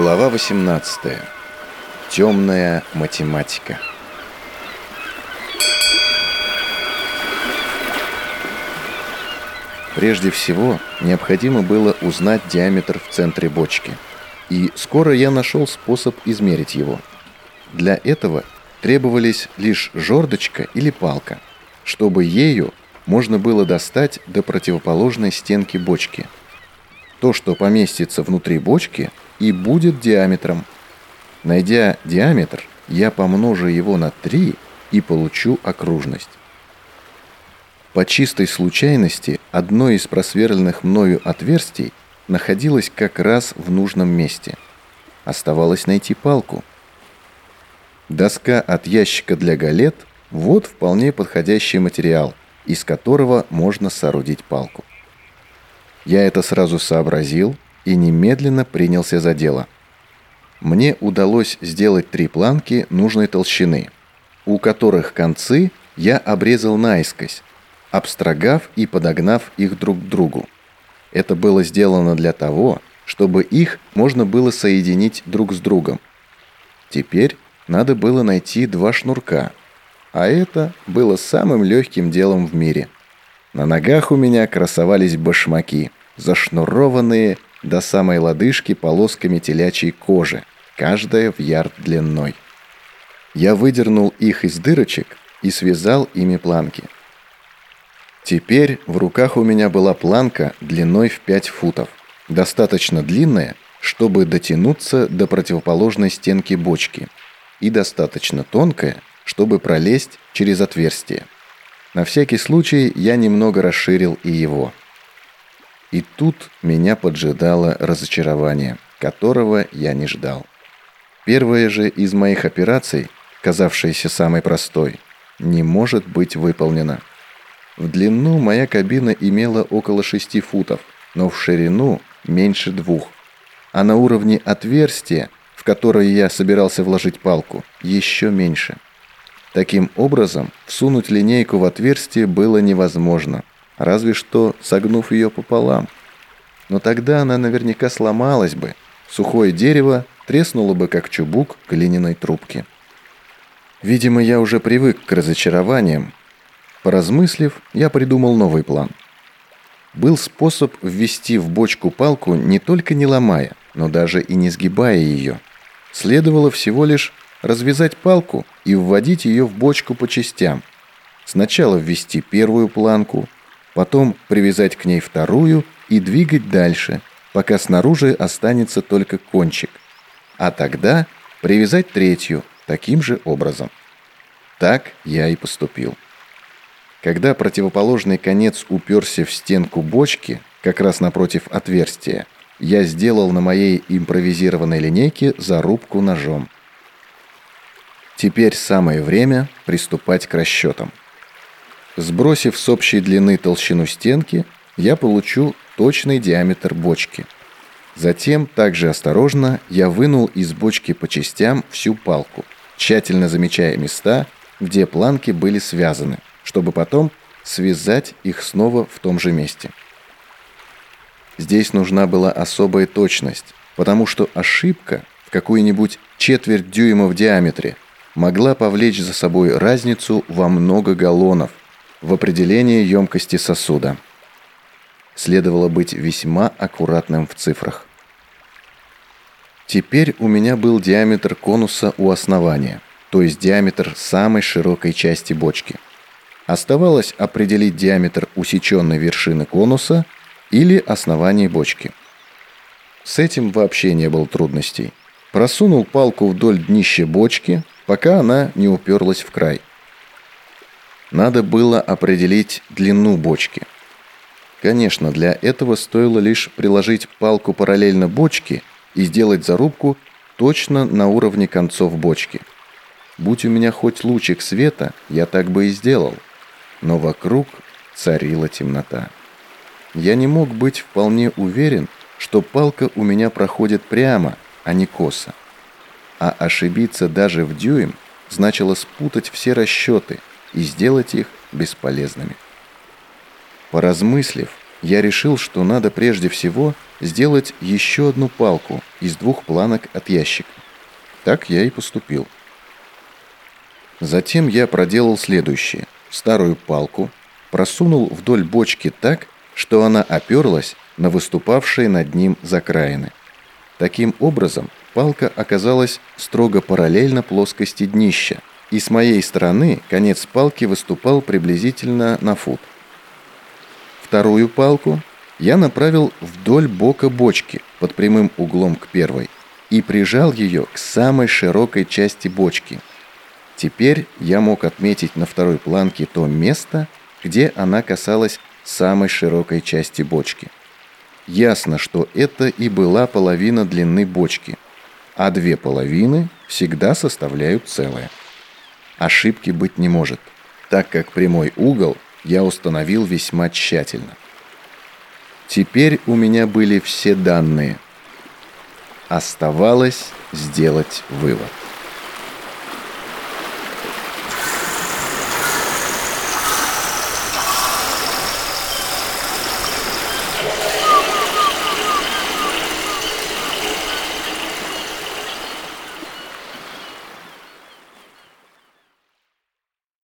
Глава 18. Темная математика. Прежде всего, необходимо было узнать диаметр в центре бочки. И скоро я нашел способ измерить его. Для этого требовались лишь жердочка или палка, чтобы ею можно было достать до противоположной стенки бочки. То, что поместится внутри бочки, и будет диаметром. Найдя диаметр, я помножу его на 3 и получу окружность. По чистой случайности одно из просверленных мною отверстий находилось как раз в нужном месте. Оставалось найти палку. Доска от ящика для галет – вот вполне подходящий материал, из которого можно соорудить палку. Я это сразу сообразил и немедленно принялся за дело. Мне удалось сделать три планки нужной толщины, у которых концы я обрезал наискось, обстрогав и подогнав их друг к другу. Это было сделано для того, чтобы их можно было соединить друг с другом. Теперь надо было найти два шнурка, а это было самым легким делом в мире. На ногах у меня красовались башмаки, зашнурованные до самой лодыжки полосками телячьей кожи, каждая в ярд длиной. Я выдернул их из дырочек и связал ими планки – Теперь в руках у меня была планка длиной в 5 футов, достаточно длинная, чтобы дотянуться до противоположной стенки бочки, и достаточно тонкая, чтобы пролезть через отверстие. На всякий случай я немного расширил и его. И тут меня поджидало разочарование, которого я не ждал. Первая же из моих операций, казавшаяся самой простой, не может быть выполнена – в длину моя кабина имела около 6 футов, но в ширину меньше двух. А на уровне отверстия, в которое я собирался вложить палку, еще меньше. Таким образом, всунуть линейку в отверстие было невозможно, разве что согнув ее пополам. Но тогда она наверняка сломалась бы, сухое дерево треснуло бы как чубук глиняной трубки. Видимо, я уже привык к разочарованиям, Поразмыслив, я придумал новый план. Был способ ввести в бочку палку не только не ломая, но даже и не сгибая ее. Следовало всего лишь развязать палку и вводить ее в бочку по частям. Сначала ввести первую планку, потом привязать к ней вторую и двигать дальше, пока снаружи останется только кончик. А тогда привязать третью таким же образом. Так я и поступил. Когда противоположный конец уперся в стенку бочки, как раз напротив отверстия, я сделал на моей импровизированной линейке зарубку ножом. Теперь самое время приступать к расчетам. Сбросив с общей длины толщину стенки, я получу точный диаметр бочки. Затем, также осторожно, я вынул из бочки по частям всю палку, тщательно замечая места, где планки были связаны чтобы потом связать их снова в том же месте. Здесь нужна была особая точность, потому что ошибка в какую-нибудь четверть дюйма в диаметре могла повлечь за собой разницу во много галлонов в определении емкости сосуда. Следовало быть весьма аккуратным в цифрах. Теперь у меня был диаметр конуса у основания, то есть диаметр самой широкой части бочки – Оставалось определить диаметр усеченной вершины конуса или основания бочки. С этим вообще не было трудностей. Просунул палку вдоль днища бочки, пока она не уперлась в край. Надо было определить длину бочки. Конечно, для этого стоило лишь приложить палку параллельно бочке и сделать зарубку точно на уровне концов бочки. Будь у меня хоть лучик света, я так бы и сделал – но вокруг царила темнота. Я не мог быть вполне уверен, что палка у меня проходит прямо, а не косо. А ошибиться даже в дюйм значило спутать все расчеты и сделать их бесполезными. Поразмыслив, я решил, что надо прежде всего сделать еще одну палку из двух планок от ящика. Так я и поступил. Затем я проделал следующее. Старую палку просунул вдоль бочки так, что она оперлась на выступавшие над ним закраины. Таким образом, палка оказалась строго параллельно плоскости днища, и с моей стороны конец палки выступал приблизительно на фут. Вторую палку я направил вдоль бока бочки под прямым углом к первой и прижал ее к самой широкой части бочки. Теперь я мог отметить на второй планке то место, где она касалась самой широкой части бочки. Ясно, что это и была половина длины бочки, а две половины всегда составляют целое. Ошибки быть не может, так как прямой угол я установил весьма тщательно. Теперь у меня были все данные. Оставалось сделать вывод.